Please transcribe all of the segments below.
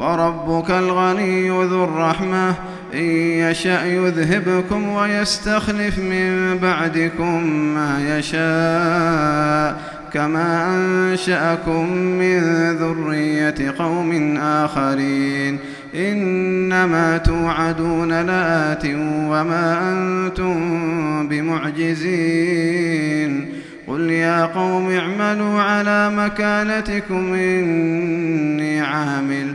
وربك الغني ذو الرحمة. إن يشأ يذهبكم ويستخلف من بعدكم ما يشاء. كما أنشأكم من ذرية قوم آخرين. إنما توعدون لآت وما أنتم بمعجزين. قل يا قوم اعملوا على مكانتكم إني عامل.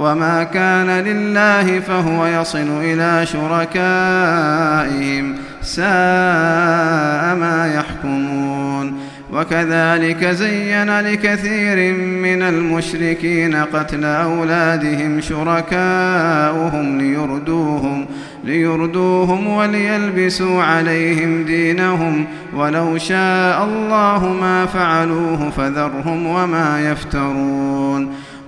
وما كان لله فهو يصل إلى شركائهم ساء ما يحكمون وكذلك زين لكثير من المشركين قتل أولادهم شركاؤهم ليردوهم ليردوهم وليلبسوا عليهم دينهم ولو شاء الله ما فعلوه فذرهم وما يفترون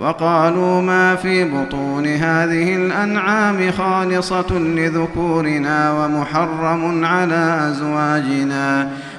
وقالوا ما في بطون هذه الأنعام خالصة لذكورنا ومحرم على أزواجنا.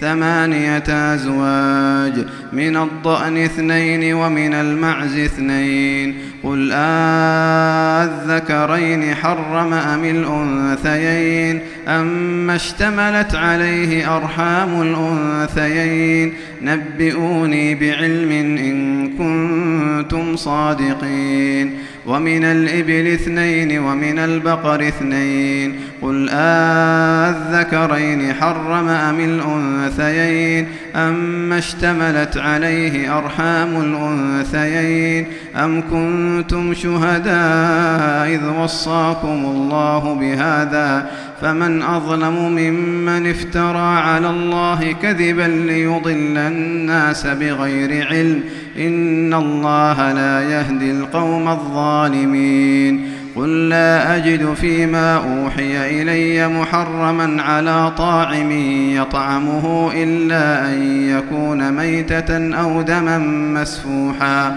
ثمانية أزواج من الضأن اثنين ومن المعز اثنين. قل أذكرين حرم أم الأنثيين؟ أما اشتملت عليه أرحام الأنثيين. نبئوني بعلم إن كنتم صادقين. ومن الإبل اثنين ومن البقر اثنين قل أذكرين حرم أم الأنثيين أما اشتملت عليه أرحام الأنثيين أم كنتم شهداء إذ وصاكم الله بهذا فمن أظلم ممن افترى على الله كذبا ليضل الناس بغير علم إن الله لا يهدي القوم الظالمين قل لا أجد فيما أوحي إلي محرما على طاعم يطعمه إلا أن يكون ميتة أو دما مسفوحا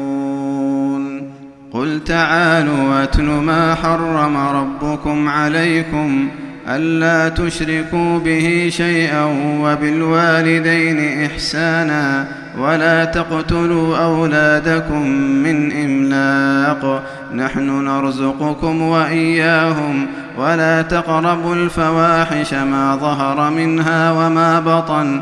قل تعالوا واتل ما حرم ربكم عليكم ألا تشركوا به شيئا وبالوالدين إحسانا ولا تقتلوا أولادكم من إملاق نحن نرزقكم وإياهم ولا تقربوا الفواحش ما ظهر منها وما بطن